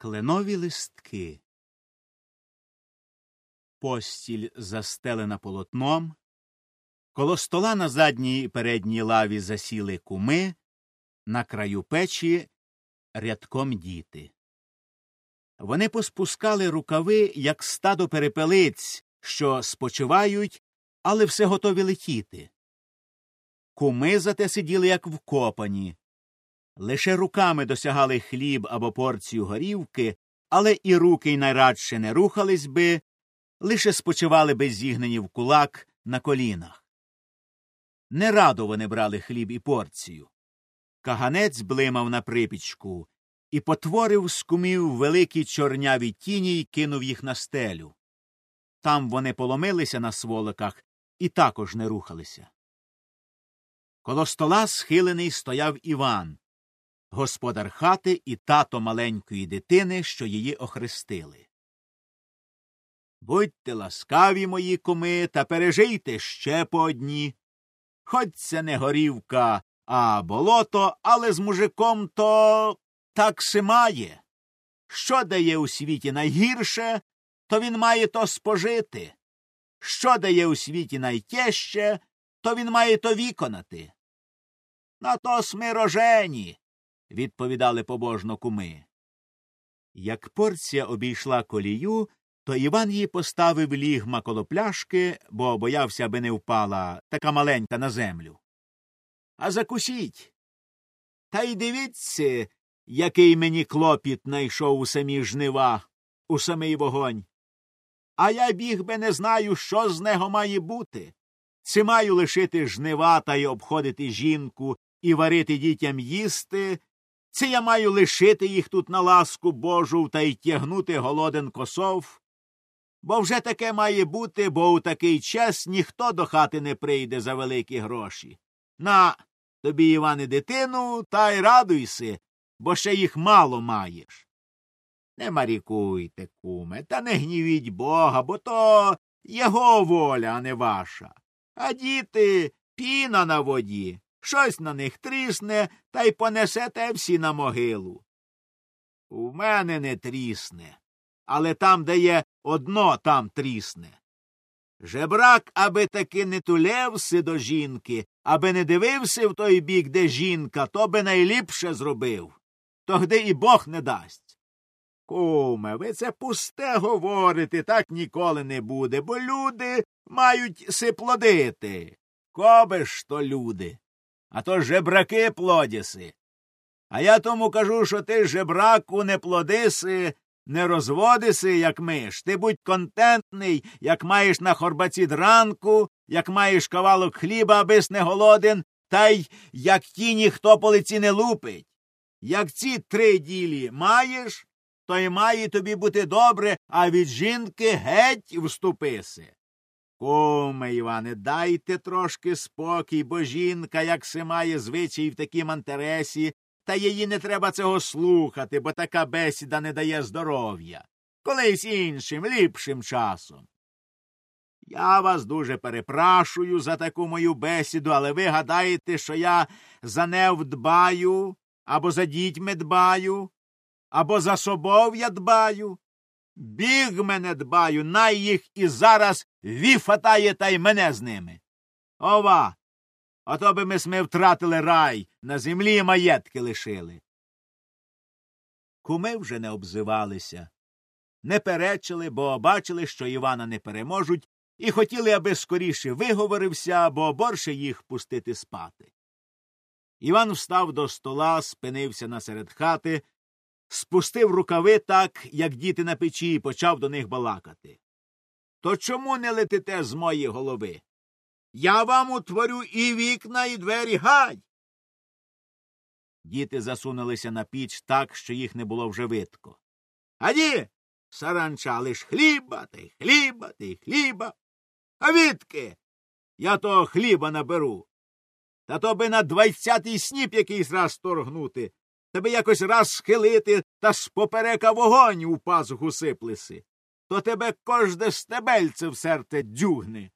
Кленові листки. Постіль застелена полотном. Коло стола на задній і передній лаві засіли куми, на краю печі рядком діти. Вони поспускали рукави, як стадо перепелиць, що спочивають, але все готові летіти. Куми зате сиділи, як вкопані, лише руками досягали хліб або порцію горівки, але і руки й найрадше не рухались би, лише спочивали би зігнені в кулак на колінах. Не радо вони брали хліб і порцію. Каганець блимав на припічку і потворив з кумів великі чорняві тіні й кинув їх на стелю. Там вони поломилися на сволоках і також не рухалися. Коло стола схилений стояв Іван господар хати і тато маленької дитини, що її охрестили. Будьте ласкаві, мої куми, та пережийте ще по одні. Хоч це не горівка, а болото, але з мужиком то так си має. Що дає у світі найгірше, то він має то спожити. Що дає у світі найтяжче, то він має то виконати. На то сми рожені, відповідали побожно куми. Як порція обійшла колію, то Іван її поставив лігма коло пляшки, бо боявся, аби не впала така маленька на землю. А закусіть. Та й дивіться, який мені клопіт найшов у самі жнива, у самий вогонь. А я біг би не знаю, що з нього має бути. Чи маю лишити жнива та й обходити жінку і варити дітям їсти, це я маю лишити їх тут на ласку Божу та й тягнути голоден косов. Бо вже таке має бути, бо у такий час ніхто до хати не прийде за великі гроші. На тобі, Іване, дитину, та й радуйся, бо ще їх мало маєш. Не марікуйте, куме, та не гнівіть бога, бо то його воля, а не ваша. А діти піна на воді щось на них трісне та й понесете всі на могилу. У мене не трісне, але там, де є одно, там трісне. Жебрак, аби таки не тулевся до жінки, аби не дивився в той бік, де жінка, то би найліпше зробив. Тогди і Бог не дасть. Куме, ви це пусте говорите, так ніколи не буде, бо люди мають сиплодити. Коби ж то люди а то жебраки плодіси. А я тому кажу, що ти жебраку не плодиси, не розводиси, як миш. Ти будь контентний, як маєш на хорбаці дранку, як маєш кавалок хліба, абис не голоден, та й як ті ніхто по лиці не лупить. Як ці три ділі маєш, то й має тобі бути добре, а від жінки геть вступиси. Куме, Іване, дайте трошки спокій, бо жінка, як се має звичай в такім антересі, та її не треба цього слухати, бо така бесіда не дає здоров'я. Колись іншим, ліпшим часом. Я вас дуже перепрашую за таку мою бесіду, але ви гадаєте, що я за нев дбаю, або за дітьми дбаю, або за собою я дбаю. Біг мене дбаю, най їх і зараз віфатає та й мене з ними. Ова. А то би ми сми втратили рай, на землі маєтки лишили. Куми вже не обзивалися, не перечили, бо бачили, що Івана не переможуть, і хотіли, аби скоріше виговорився, бо борше їх пустити спати. Іван встав до стола, спинився насеред хати, спустив рукави так, як діти на печі, і почав до них балакати. То чому не летите з моєї голови? Я вам утворю і вікна, і двері гай. Діти засунулися на піч так, що їх не було вже видко. Аді, саранча, лиш хліба, та й хліба, та й хліба. А відки? Я того хліба наберу. Та то би на двадцятий сніп якийсь раз торгнути, тебе якось раз схилити та з поперека вогонь у пазуху сиплеси, то тебе кожне стебельце в серце дюгне.